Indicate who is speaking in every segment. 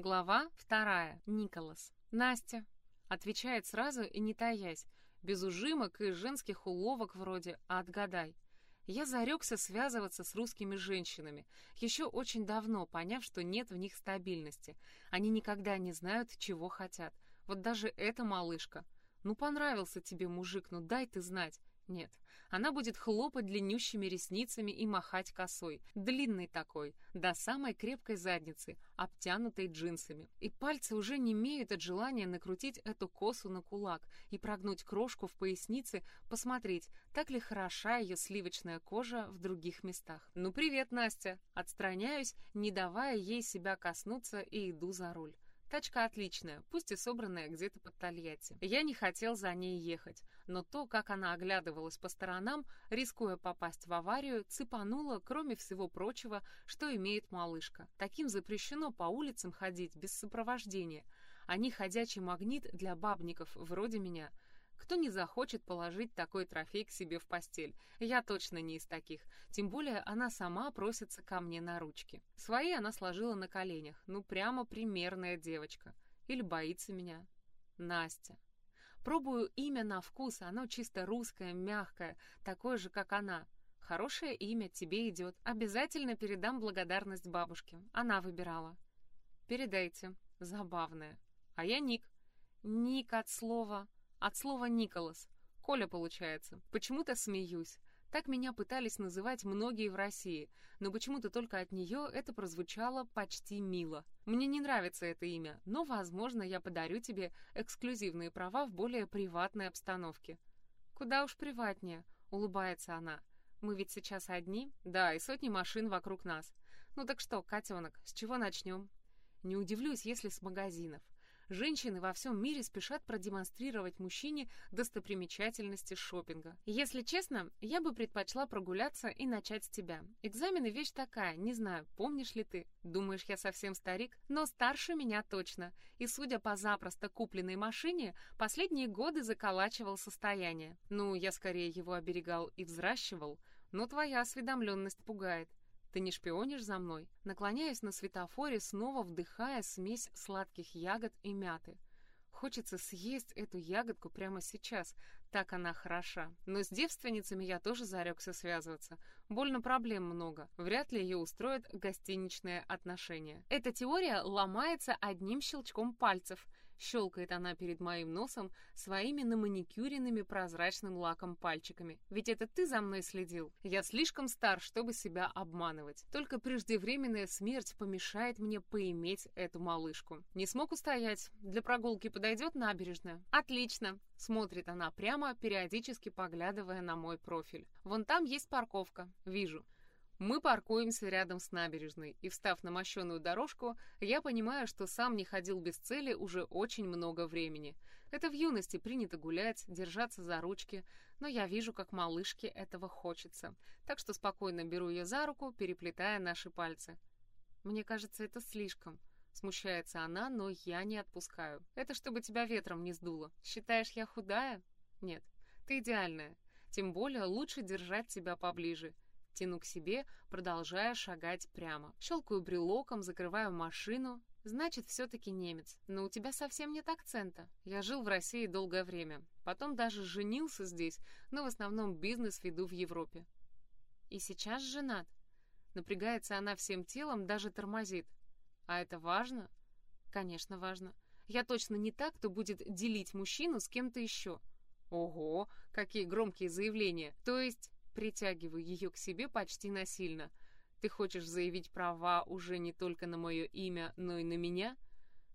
Speaker 1: Глава вторая. Николас. Настя. Отвечает сразу и не таясь, без ужимок и женских уловок вроде «а отгадай». Я зарекся связываться с русскими женщинами, еще очень давно поняв, что нет в них стабильности. Они никогда не знают, чего хотят. Вот даже эта малышка. Ну, понравился тебе мужик, ну дай ты знать. Нет, она будет хлопать длиннющими ресницами и махать косой, длинной такой, до самой крепкой задницы, обтянутой джинсами. И пальцы уже не имеют от желания накрутить эту косу на кулак и прогнуть крошку в пояснице, посмотреть, так ли хороша ее сливочная кожа в других местах. «Ну привет, Настя!» Отстраняюсь, не давая ей себя коснуться и иду за руль. Тачка отличная, пусть и собранная где-то под Тольятти. Я не хотел за ней ехать, но то, как она оглядывалась по сторонам, рискуя попасть в аварию, цепануло, кроме всего прочего, что имеет малышка. Таким запрещено по улицам ходить без сопровождения. Они ходячий магнит для бабников, вроде меня — кто не захочет положить такой трофей к себе в постель? Я точно не из таких. Тем более она сама просится ко мне на ручки. Свои она сложила на коленях. Ну, прямо примерная девочка. Или боится меня. Настя. Пробую имя на вкус, оно чисто русское, мягкое, такое же, как она. Хорошее имя тебе идет. Обязательно передам благодарность бабушке. Она выбирала. Передайте. Забавное. А я Ник. Ник от слова... От слова «Николас». Коля, получается. Почему-то смеюсь. Так меня пытались называть многие в России, но почему-то только от нее это прозвучало почти мило. Мне не нравится это имя, но, возможно, я подарю тебе эксклюзивные права в более приватной обстановке. Куда уж приватнее, улыбается она. Мы ведь сейчас одни? Да, и сотни машин вокруг нас. Ну так что, котенок, с чего начнем? Не удивлюсь, если с магазинов. Женщины во всем мире спешат продемонстрировать мужчине достопримечательности шопинга. Если честно, я бы предпочла прогуляться и начать с тебя. Экзамены вещь такая, не знаю, помнишь ли ты? Думаешь, я совсем старик? Но старше меня точно. И судя по запросто купленной машине, последние годы заколачивал состояние. Ну, я скорее его оберегал и взращивал, но твоя осведомленность пугает. Ты не шпионишь за мной? Наклоняюсь на светофоре, снова вдыхая смесь сладких ягод и мяты. Хочется съесть эту ягодку прямо сейчас, так она хороша. Но с девственницами я тоже зарекся связываться. Больно проблем много. Вряд ли ее устроит гостиничное отношение. Эта теория ломается одним щелчком пальцев. Щелкает она перед моим носом своими наманикюренными прозрачным лаком пальчиками. Ведь это ты за мной следил. Я слишком стар, чтобы себя обманывать. Только преждевременная смерть помешает мне поиметь эту малышку. Не смог устоять. Для прогулки подойдет набережная? Отлично. Смотрит она прямо, периодически поглядывая на мой профиль. Вон там есть парковка. Вижу. Мы паркуемся рядом с набережной, и, встав на мощеную дорожку, я понимаю, что сам не ходил без цели уже очень много времени. Это в юности принято гулять, держаться за ручки, но я вижу, как малышке этого хочется, так что спокойно беру ее за руку, переплетая наши пальцы. Мне кажется, это слишком. Смущается она, но я не отпускаю. Это чтобы тебя ветром не сдуло. Считаешь, я худая? Нет, ты идеальная. Тем более лучше держать тебя поближе. Тяну к себе, продолжая шагать прямо. Щелкаю брелоком, закрываю машину. Значит, все-таки немец. Но у тебя совсем нет акцента. Я жил в России долгое время. Потом даже женился здесь, но в основном бизнес веду в Европе. И сейчас женат. Напрягается она всем телом, даже тормозит. А это важно? Конечно, важно. Я точно не так, кто будет делить мужчину с кем-то еще. Ого, какие громкие заявления. То есть Притягиваю ее к себе почти насильно. Ты хочешь заявить права уже не только на мое имя, но и на меня?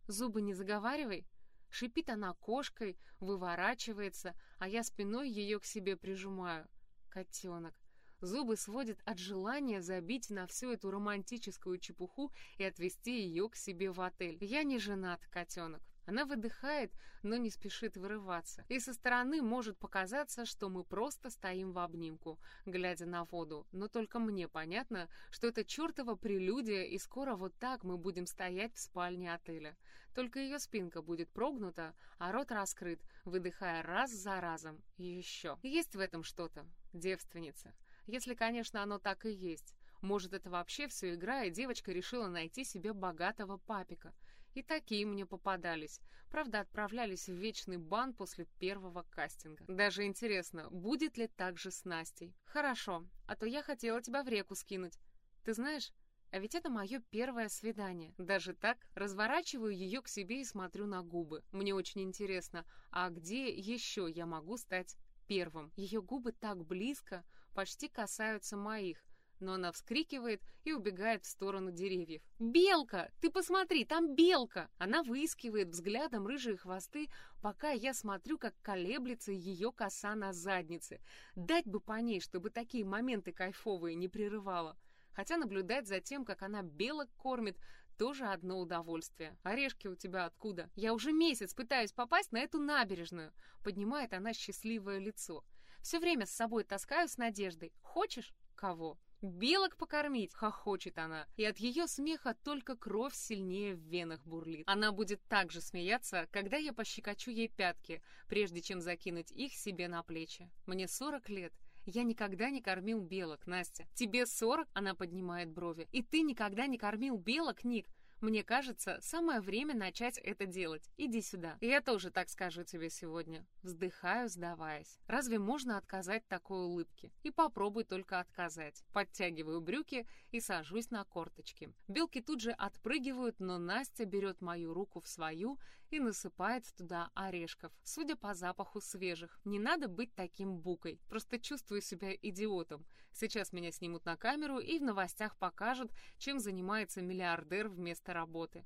Speaker 1: Зубы не заговаривай. Шипит она кошкой, выворачивается, а я спиной ее к себе прижимаю. Котенок. Зубы сводят от желания забить на всю эту романтическую чепуху и отвезти ее к себе в отель. Я не женат, котенок. Она выдыхает, но не спешит вырываться. И со стороны может показаться, что мы просто стоим в обнимку, глядя на воду. Но только мне понятно, что это чертова прелюдия, и скоро вот так мы будем стоять в спальне отеля. Только ее спинка будет прогнута, а рот раскрыт, выдыхая раз за разом. И еще. Есть в этом что-то. Девственница. Если, конечно, оно так и есть. Может, это вообще все игра, и девочка решила найти себе богатого папика. И такие мне попадались. Правда, отправлялись в вечный бан после первого кастинга. Даже интересно, будет ли так же с Настей? Хорошо, а то я хотела тебя в реку скинуть. Ты знаешь, а ведь это мое первое свидание. Даже так разворачиваю ее к себе и смотрю на губы. Мне очень интересно, а где еще я могу стать первым? Ее губы так близко, почти касаются моих но она вскрикивает и убегает в сторону деревьев. «Белка! Ты посмотри, там белка!» Она выискивает взглядом рыжие хвосты, пока я смотрю, как колеблется ее коса на заднице. Дать бы по ней, чтобы такие моменты кайфовые не прерывала. Хотя наблюдать за тем, как она белок кормит, тоже одно удовольствие. Орешки у тебя откуда? Я уже месяц пытаюсь попасть на эту набережную. Поднимает она счастливое лицо. Все время с собой таскаю с надеждой. Хочешь? Кого? «Белок покормить!» — хохочет она. И от ее смеха только кровь сильнее в венах бурлит. Она будет так же смеяться, когда я пощекочу ей пятки, прежде чем закинуть их себе на плечи. Мне 40 лет. Я никогда не кормил белок, Настя. Тебе 40? Она поднимает брови. И ты никогда не кормил белок, Ник? Мне кажется, самое время начать это делать. Иди сюда. Я тоже так скажу тебе сегодня. Вздыхаю, сдаваясь. Разве можно отказать такой улыбке? И попробуй только отказать. Подтягиваю брюки и сажусь на корточки. Белки тут же отпрыгивают, но Настя берет мою руку в свою и насыпает туда орешков. Судя по запаху свежих. Не надо быть таким букой. Просто чувствую себя идиотом. Сейчас меня снимут на камеру и в новостях покажут, чем занимается миллиардер вместо работы.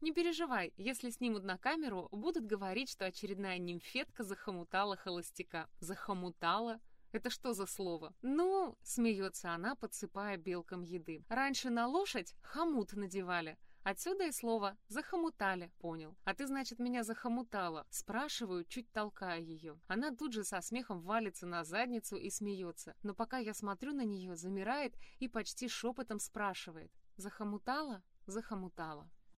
Speaker 1: Не переживай, если снимут на камеру, будут говорить, что очередная нимфетка захомутала холостяка. Захомутала? Это что за слово? Ну, смеется она, подсыпая белкам еды. Раньше на лошадь хомут надевали, Отсюда и слово «захомутали», понял. А ты, значит, меня захомутала. Спрашиваю, чуть толкая ее. Она тут же со смехом валится на задницу и смеется. Но пока я смотрю на нее, замирает и почти шепотом спрашивает. «Захомутала?» «Захомутала».